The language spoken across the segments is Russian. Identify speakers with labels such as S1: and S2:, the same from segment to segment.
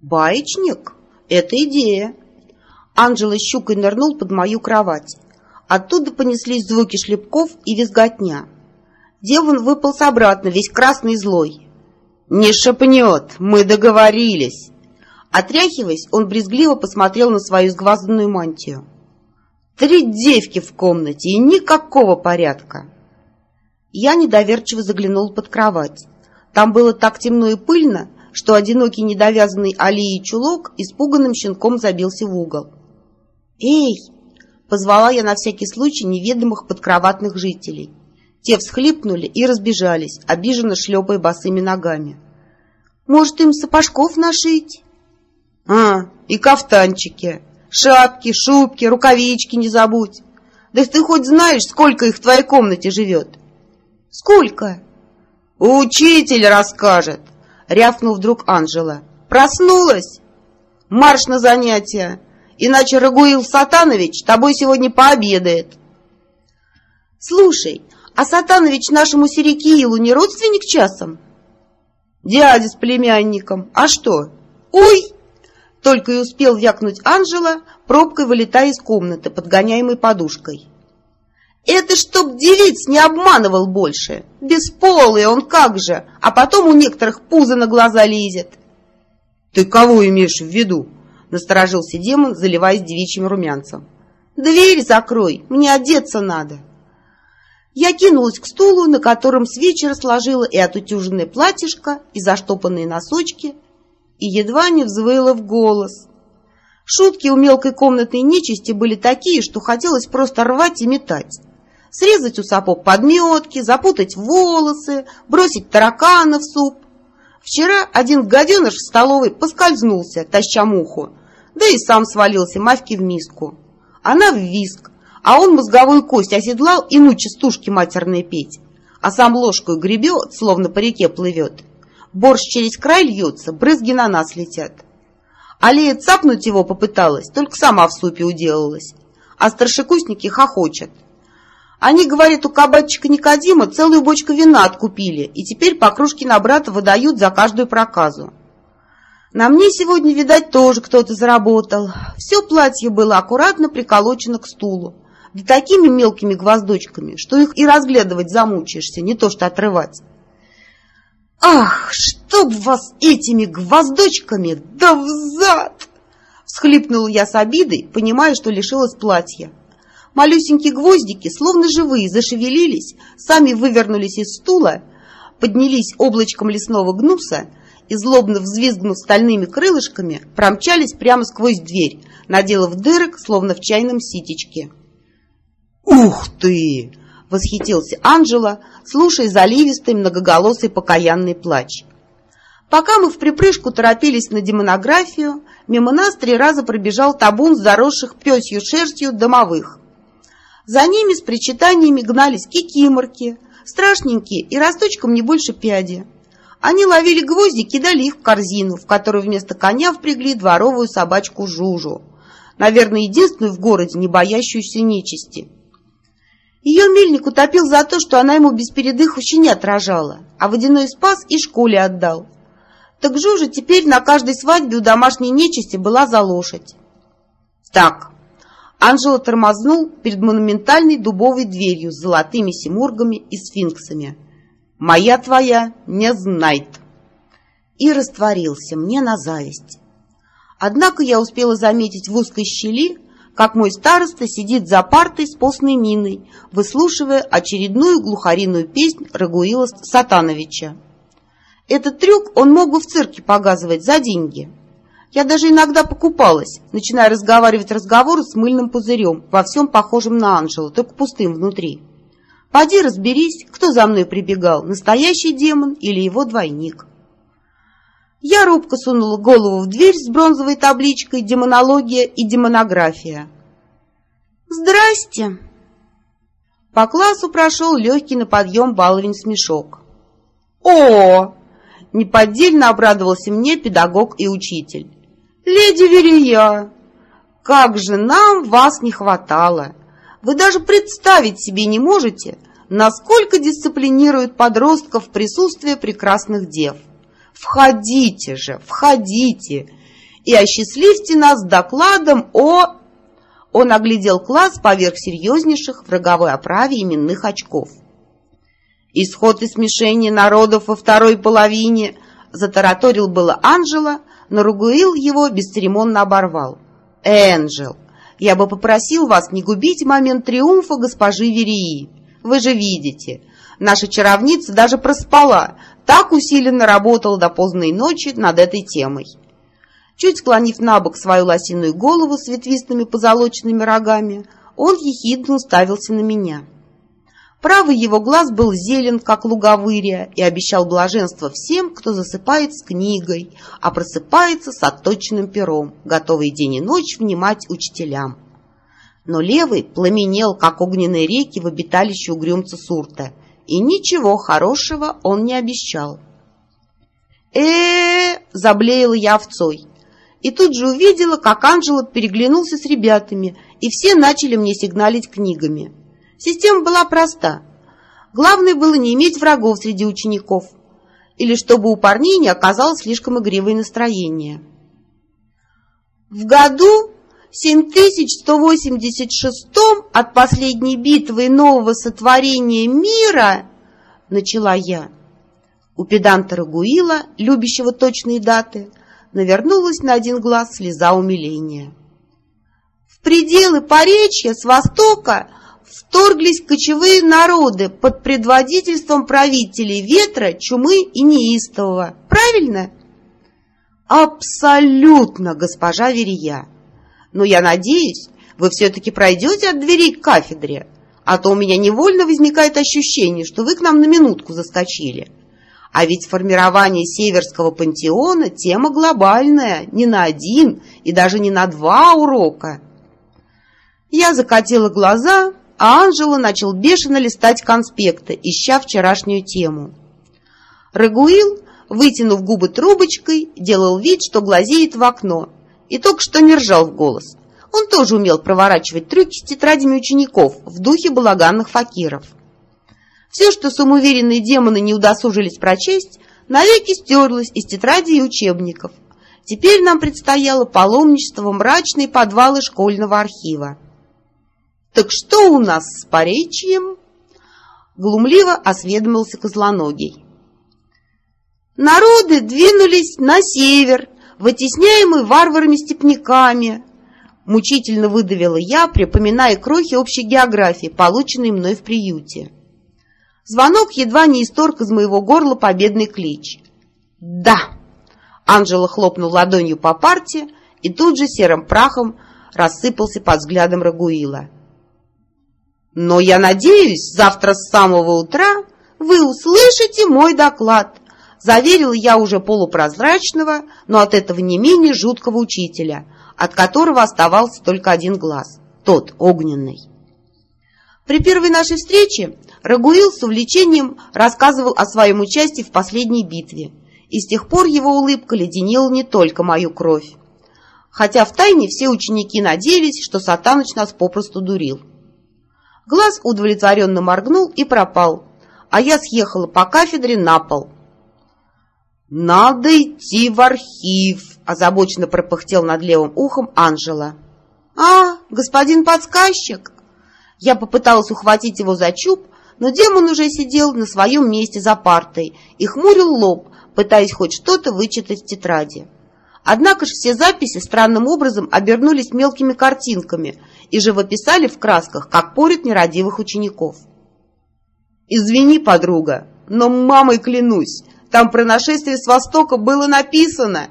S1: Баечник? Это идея. Анжела щукой нырнул под мою кровать. Оттуда понеслись звуки шлепков и визготня. Девон выполз обратно, весь красный и злой. «Не шепнет, мы договорились!» Отряхиваясь, он брезгливо посмотрел на свою сгвазанную мантию. «Три девки в комнате и никакого порядка!» Я недоверчиво заглянул под кровать. Там было так темно и пыльно, что одинокий недовязанный алией чулок испуганным щенком забился в угол. «Эй!» — позвала я на всякий случай неведомых подкроватных жителей. Те всхлипнули и разбежались, обиженно шлепая босыми ногами. «Может, им сапожков нашить?» «А, и кафтанчики, шапки, шубки, рукавички не забудь. Да ты хоть знаешь, сколько их в твоей комнате живет?»
S2: «Сколько?»
S1: «Учитель расскажет!» — рявкнул вдруг Анжела. «Проснулась? Марш на занятия! Иначе Рагуил Сатанович тобой сегодня пообедает!»
S2: «Слушай, а Сатанович нашему Серекиилу не родственник часом?»
S1: «Дядя с племянником. А что?» «Ой!» Только и успел вякнуть Анжела, пробкой вылетая из комнаты, подгоняемой подушкой. Это чтоб девиц не обманывал больше. Бесполый он как же, а потом у некоторых пузо на глаза лезет. Ты кого имеешь в виду? Насторожился демон, заливаясь девичьим румянцем. Дверь закрой, мне одеться надо. Я кинулась к стулу, на котором с вечера сложила и отутюженное платьишко, и заштопанные носочки, и едва не взвыла в голос. Шутки у мелкой комнатной нечисти были такие, что хотелось просто рвать и метать срезать у сапог подметки, запутать волосы, бросить таракана в суп. Вчера один гаденыш в столовой поскользнулся, таща муху, да и сам свалился мавки в миску. Она в виск, а он мозговую кость оседлал и ну частушки матерные петь, а сам ложку гребет, словно по реке плывет. Борщ через край льется, брызги на нас летят. Алия цапнуть его попыталась, только сама в супе уделалась, а старшекурсники хохочут. Они, говорят, у кабачика Никодима целую бочку вина откупили, и теперь по кружке на брата выдают за каждую проказу. На мне сегодня, видать, тоже кто-то заработал. Все платье было аккуратно приколочено к стулу, да такими мелкими гвоздочками, что их и разглядывать замучаешься, не то что отрывать. «Ах, чтоб вас этими гвоздочками, да взад!» Всхлипнула я с обидой, понимая, что лишилась платья. Малюсенькие гвоздики, словно живые, зашевелились, сами вывернулись из стула, поднялись облачком лесного гнуса и, злобно взвизгнув стальными крылышками, промчались прямо сквозь дверь, наделав дырок, словно в чайном ситечке. «Ух ты!» — восхитился Анжела, слушая заливистый многоголосый покаянный плач. Пока мы в припрыжку торопились на демонографию, мимо нас три раза пробежал табун заросших пёсью шерстью домовых. За ними с причитаниями гнались кикиморки, страшненькие и росточком не больше пяди. Они ловили гвозди и кидали их в корзину, в которую вместо коня впрягли дворовую собачку Жужу. Наверное, единственную в городе, не боящуюся нечисти. Ее мельник утопил за то, что она ему без передыху щенят рожала, а водяной спас и школе отдал. Так Жужа теперь на каждой свадьбе у домашней нечисти была за лошадь. Так, Анжела тормознул перед монументальной дубовой дверью с золотыми симургами и сфинксами. «Моя твоя не знает!» И растворился мне на зависть. Однако я успела заметить в узкой щели, как мой староста сидит за партой с постной миной, выслушивая очередную глухариную песнь Рагуила Сатановича. Этот трюк он мог бы в цирке показывать за деньги. Я даже иногда покупалась, начиная разговаривать разговоры с мыльным пузырем, во всем похожем на Анжелу, только пустым внутри. Поди разберись, кто за мной прибегал, настоящий демон или его двойник. Я робко сунула голову в дверь с бронзовой табличкой «Демонология и демонография». «Здрасте!» По классу прошел легкий на подъем баловень смешок. «О!» — неподдельно обрадовался мне педагог и учитель. «Леди Верия, как же нам вас не хватало! Вы даже представить себе не можете, насколько дисциплинирует подростков присутствие прекрасных дев. Входите же, входите! и осчастливьте нас докладом о...» Он оглядел класс поверх серьезнейших в роговой оправе именных очков. «Исход и смешение народов во второй половине», — затараторил было Анжела, но Ругуил его бесцеремонно оборвал. «Энджел, я бы попросил вас не губить момент триумфа госпожи Верии. Вы же видите, наша чаровница даже проспала, так усиленно работала до поздней ночи над этой темой». Чуть склонив на бок свою лосиную голову с ветвистыми позолоченными рогами, он ехидно уставился на меня. Правый его глаз был зелен, как луговырия, и обещал блаженство всем, кто засыпает с книгой, а просыпается с отточенным пером, готовый день и ночь внимать учителям. Но левый пламенел, как огненные реки в обиталище угрюмца Сурта, и ничего хорошего он не обещал. э, -э, -э заблеяла я овцой и тут же увидела, как Анжела переглянулся с ребятами, и все начали мне сигналить книгами. Система была проста. Главное было не иметь врагов среди учеников, или чтобы у парней не оказалось слишком игривое настроение. В году 7186 от последней битвы нового сотворения мира, начала я. У педанта Рагуила, любящего точные даты, навернулась на один глаз слеза умиления. В пределы поречья с востока вторглись кочевые народы под предводительством правителей ветра, чумы и неистового. Правильно? Абсолютно, госпожа Верия. Но я надеюсь, вы все-таки пройдете от дверей к кафедре, а то у меня невольно возникает ощущение, что вы к нам на минутку заскочили. А ведь формирование Северского пантеона – тема глобальная, не на один и даже не на два урока. Я закатила глаза, а Анжела начал бешено листать конспекты, ища вчерашнюю тему. Рагуил, вытянув губы трубочкой, делал вид, что глазеет в окно, и только что не ржал в голос. Он тоже умел проворачивать трюки с тетрадями учеников в духе балаганных факиров. Все, что самоуверенные демоны не удосужились прочесть, навеки стерлось из тетради и учебников. Теперь нам предстояло паломничество в мрачные подвалы школьного архива. «Так что у нас с поречьем?» Глумливо осведомился Козлоногий. Народы двинулись на север, вытесняемые варварами-степняками. Мучительно выдавила я, припоминая крохи общей географии, полученной мной в приюте. Звонок едва не исторг из моего горла победный клич. «Да!» Анжела хлопнул ладонью по парте и тут же серым прахом рассыпался под взглядом Рагуила. «Но я надеюсь, завтра с самого утра вы услышите мой доклад», заверил я уже полупрозрачного, но от этого не менее жуткого учителя, от которого оставался только один глаз, тот огненный. При первой нашей встрече Рагуил с увлечением рассказывал о своем участии в последней битве, и с тех пор его улыбка леденила не только мою кровь. Хотя в тайне все ученики надеялись, что Сатаныч нас попросту дурил. Глаз удовлетворенно моргнул и пропал, а я съехала по кафедре на пол. «Надо идти в архив», — озабоченно пропыхтел над левым ухом Анжела. «А, господин подсказчик!» Я попыталась ухватить его за чуб, но демон уже сидел на своем месте за партой и хмурил лоб, пытаясь хоть что-то вычитать в тетради. Однако же все записи странным образом обернулись мелкими картинками и живописали в красках, как порят нерадивых учеников. «Извини, подруга, но мамой клянусь, там про нашествие с Востока было написано!»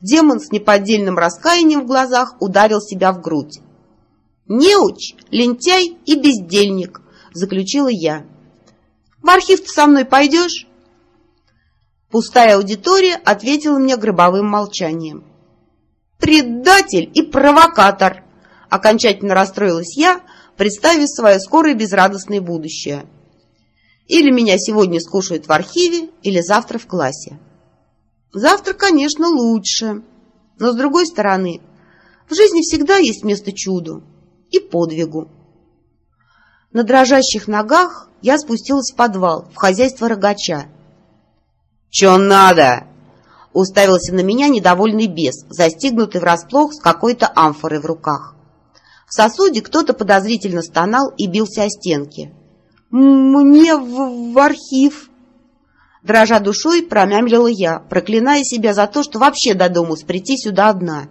S1: Демон с неподдельным раскаянием в глазах ударил себя в грудь. «Неуч, лентяй и бездельник!» заключила я. «В архив ты со мной пойдешь?» Пустая аудитория ответила мне гробовым молчанием. «Предатель и провокатор!» Окончательно расстроилась я, представив свое скорое безрадостное будущее. Или меня сегодня скушают в архиве, или завтра в классе. Завтра, конечно, лучше. Но, с другой стороны, в жизни всегда есть место чуду и подвигу. На дрожащих ногах я спустилась в подвал, в хозяйство рогача. «Чё надо?» Уставился на меня недовольный бес, застигнутый врасплох с какой-то амфорой в руках. В сосуде кто-то подозрительно стонал и бился о стенки.
S2: «Мне в, в архив!»
S1: Дрожа душой, промямлила я, проклиная себя за то, что вообще додумалась прийти сюда одна.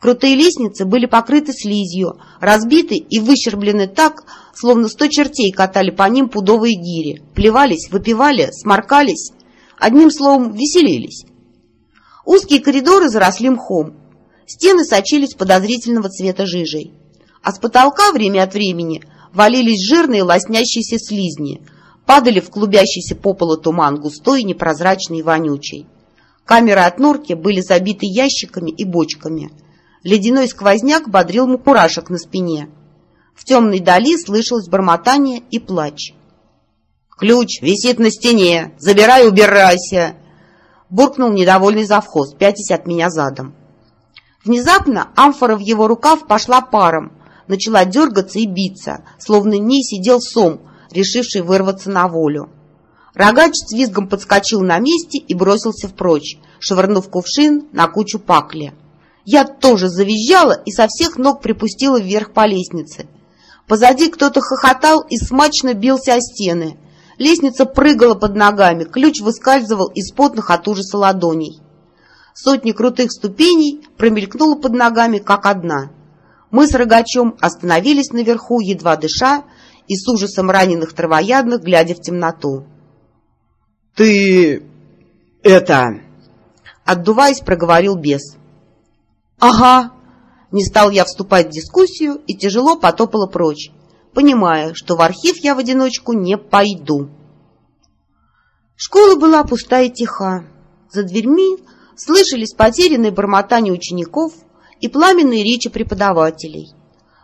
S1: Крутые лестницы были покрыты слизью, разбиты и выщерблены так, словно сто чертей катали по ним пудовые гири, плевались, выпивали, сморкались, одним словом, веселились. Узкие коридоры заросли мхом, стены сочились подозрительного цвета жижей, а с потолка время от времени валились жирные лоснящиеся слизни — падали в клубящийся по полу туман густой, непрозрачный и вонючий. Камеры от норки были забиты ящиками и бочками. Ледяной сквозняк бодрил мукурашек на спине. В темной дали слышалось бормотание и плач. «Ключ висит на стене! Забирай, убирайся!» Буркнул недовольный завхоз, пятясь от меня задом. Внезапно амфора в его рукав пошла паром, начала дергаться и биться, словно ней сидел сом, решивший вырваться на волю. Рогач с визгом подскочил на месте и бросился впрочь, швырнув кувшин на кучу пакли. Я тоже завизжала и со всех ног припустила вверх по лестнице. Позади кто-то хохотал и смачно бился о стены. Лестница прыгала под ногами, ключ выскальзывал из потных от ужаса ладоней. Сотни крутых ступеней промелькнуло под ногами, как одна. Мы с Рогачом остановились наверху, едва дыша, и с ужасом раненых травоядных, глядя в темноту.
S3: «Ты... это...»
S1: Отдуваясь, проговорил бес.
S2: «Ага».
S1: Не стал я вступать в дискуссию и тяжело потопала прочь, понимая, что в архив я в одиночку не пойду. Школа была пустая и тиха. За дверьми слышались потерянные бормотания учеников и пламенные речи преподавателей.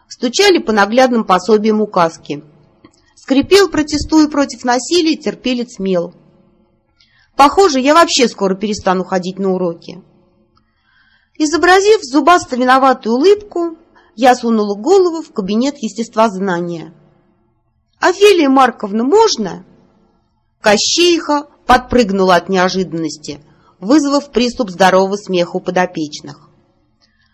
S1: Стучали по наглядным пособиям указки – Скрипел, протестуя против насилия, терпелец мел. Похоже, я вообще скоро перестану ходить на уроки. Изобразив зубасто-виноватую улыбку, я сунула голову в кабинет естествознания. «Офелия Марковна, можно?» Кощейха подпрыгнула от неожиданности, вызвав приступ здорового смеха у подопечных.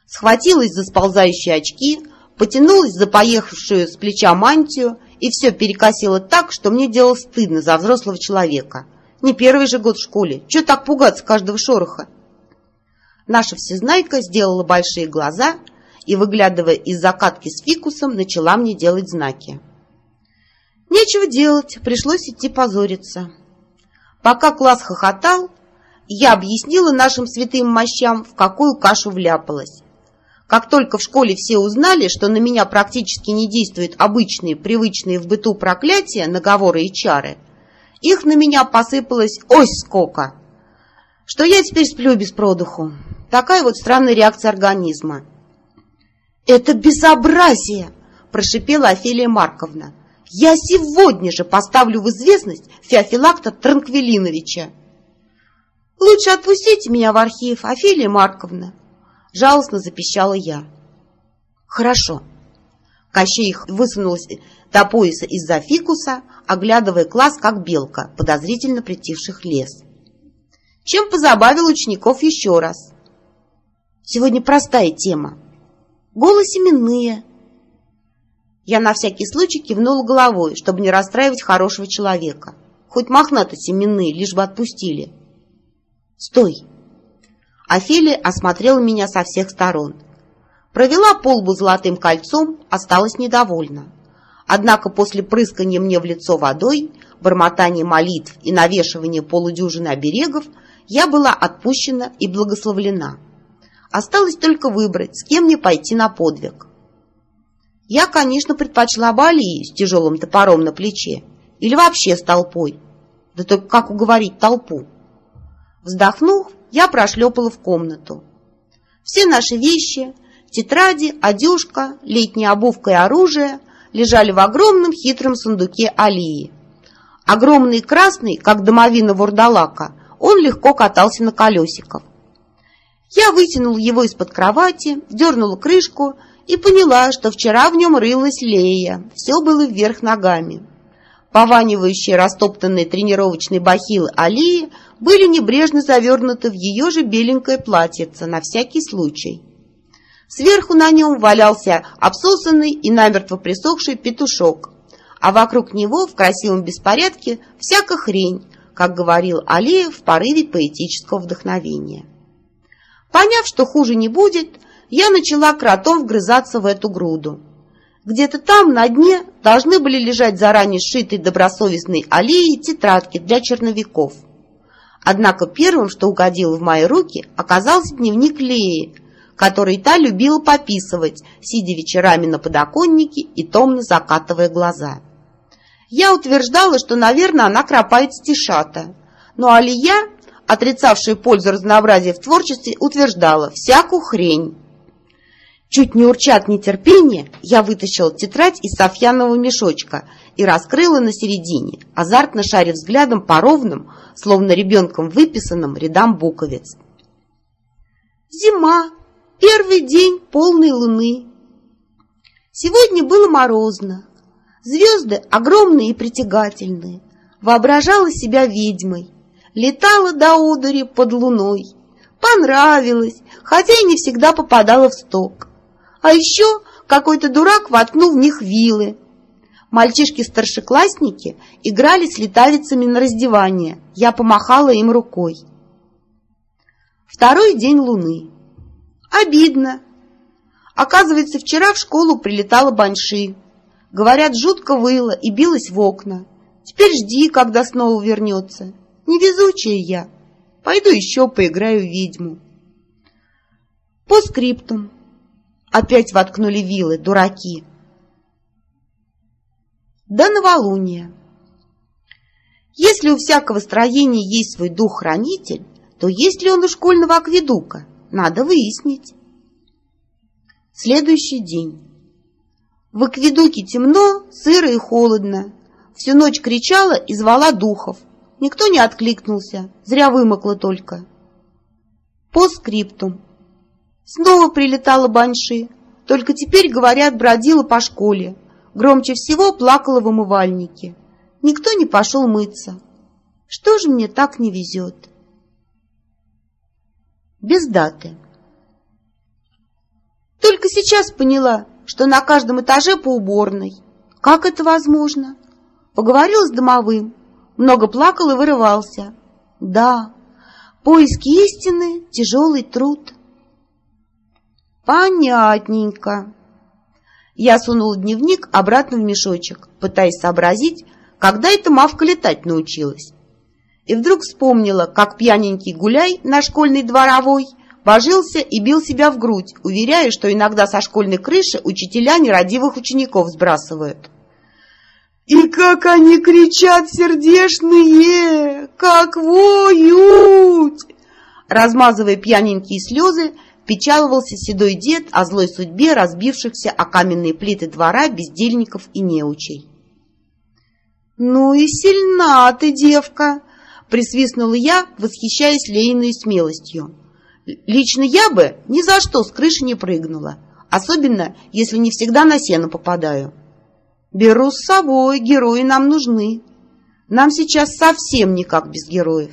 S1: Схватилась за сползающие очки, потянулась за поехавшую с плеча мантию и все перекосило так, что мне делало стыдно за взрослого человека. Не первый же год в школе. Чего так пугаться каждого шороха? Наша всезнайка сделала большие глаза и, выглядывая из закатки с фикусом, начала мне делать знаки. Нечего делать, пришлось идти позориться. Пока класс хохотал, я объяснила нашим святым мощам, в какую кашу вляпалась. Как только в школе все узнали, что на меня практически не действуют обычные, привычные в быту проклятия, наговоры и чары, их на меня посыпалось ой сколько, что я теперь сплю без продуху. Такая вот странная реакция организма. «Это безобразие!» – прошипела Офелия Марковна. «Я сегодня же поставлю в известность Феофилакта Транквилиновича!» «Лучше отпустите меня в архив, Офелия Марковна!» Жалостно запищала я. Хорошо. Кощей высунулась до пояса из-за фикуса, оглядывая класс, как белка, подозрительно притивших лес. Чем позабавил учеников еще раз. Сегодня простая тема. Голосеменные. Я на всякий случай кивнула головой, чтобы не расстраивать хорошего человека. Хоть мохнато семенные, лишь бы отпустили. Стой! Офелия осмотрела меня со всех сторон. Провела полбу золотым кольцом, осталась недовольна. Однако после прыскания мне в лицо водой, бормотания молитв и навешивания полудюжины оберегов я была отпущена и благословлена. Осталось только выбрать, с кем мне пойти на подвиг. Я, конечно, предпочла бы Алии с тяжелым топором на плече или вообще с толпой. Да только как уговорить толпу? Вздохнув, я прошлепала в комнату. Все наши вещи, тетради, одежка, летняя обувка и оружие лежали в огромном хитром сундуке Алии. Огромный красный, как домовина вурдалака, он легко катался на колесиках. Я вытянула его из-под кровати, дернула крышку и поняла, что вчера в нем рылась Лея. Все было вверх ногами. Пованивающие растоптанные тренировочные бахилы Алии были небрежно завернуты в ее же беленькое платьице на всякий случай. Сверху на нем валялся обсосанный и намертво присохший петушок, а вокруг него в красивом беспорядке всяка хрень, как говорил Алиев в порыве поэтического вдохновения. Поняв, что хуже не будет, я начала кротом вгрызаться в эту груду. Где-то там, на дне, должны были лежать заранее сшитые добросовестной аллеей тетрадки для черновиков. Однако первым, что угодило в мои руки, оказался дневник Леи, который та любила пописывать, сидя вечерами на подоконнике и томно закатывая глаза. Я утверждала, что, наверное, она кропает стишата, но Алия, отрицавшая пользу разнообразия в творчестве, утверждала всякую хрень. Чуть не урча от нетерпения, я вытащила тетрадь из софьянового мешочка и раскрыла на середине, азартно шаря взглядом по ровным, словно ребенком выписанным рядам буковиц. Зима, первый день полной луны. Сегодня было морозно. Звезды огромные и притягательные. Воображала себя ведьмой. Летала до одури под луной. Понравилось, хотя и не всегда попадала в сток. А еще какой-то дурак воткнул в них вилы. Мальчишки-старшеклассники играли с летавицами на раздевание. Я помахала им рукой. Второй день луны. Обидно. Оказывается, вчера в школу прилетала Банши. Говорят, жутко выла и билась в окна. Теперь жди, когда снова вернется. Невезучая я. Пойду еще поиграю в ведьму. По скриптум. Опять воткнули вилы, дураки. До новолуния. Если у всякого строения есть свой дух-хранитель, то есть ли он у школьного акведука? Надо выяснить. Следующий день. В акведуке темно, сыро и холодно. Всю ночь кричала и звала духов. Никто не откликнулся, зря вымокла только. По скриптум. Снова прилетала Банши, только теперь, говорят, бродила по школе. Громче всего плакала в умывальнике. Никто не пошел мыться. Что же мне так не везет? Без даты. Только сейчас поняла, что на каждом этаже по уборной. Как это возможно? Поговорил с домовым. Много плакал и вырывался. Да, поиски истины — тяжелый труд. Понятненько. Я сунула дневник обратно в мешочек, пытаясь сообразить, когда эта мавка летать научилась. И вдруг вспомнила, как пьяненький гуляй на школьной дворовой божился и бил себя в грудь, уверяя, что иногда со школьной крыши учителя нерадивых учеников сбрасывают. «И как они кричат сердешные! Как воют!» Размазывая пьяненькие слезы, печаловался седой дед о злой судьбе разбившихся о каменные плиты двора бездельников и неучей. «Ну и сильна ты, девка!» — присвистнула я, восхищаясь Лейной смелостью. «Лично я бы ни за что с крыши не прыгнула, особенно если не всегда на сено попадаю. Беру с собой, герои нам нужны. Нам сейчас совсем никак без героев».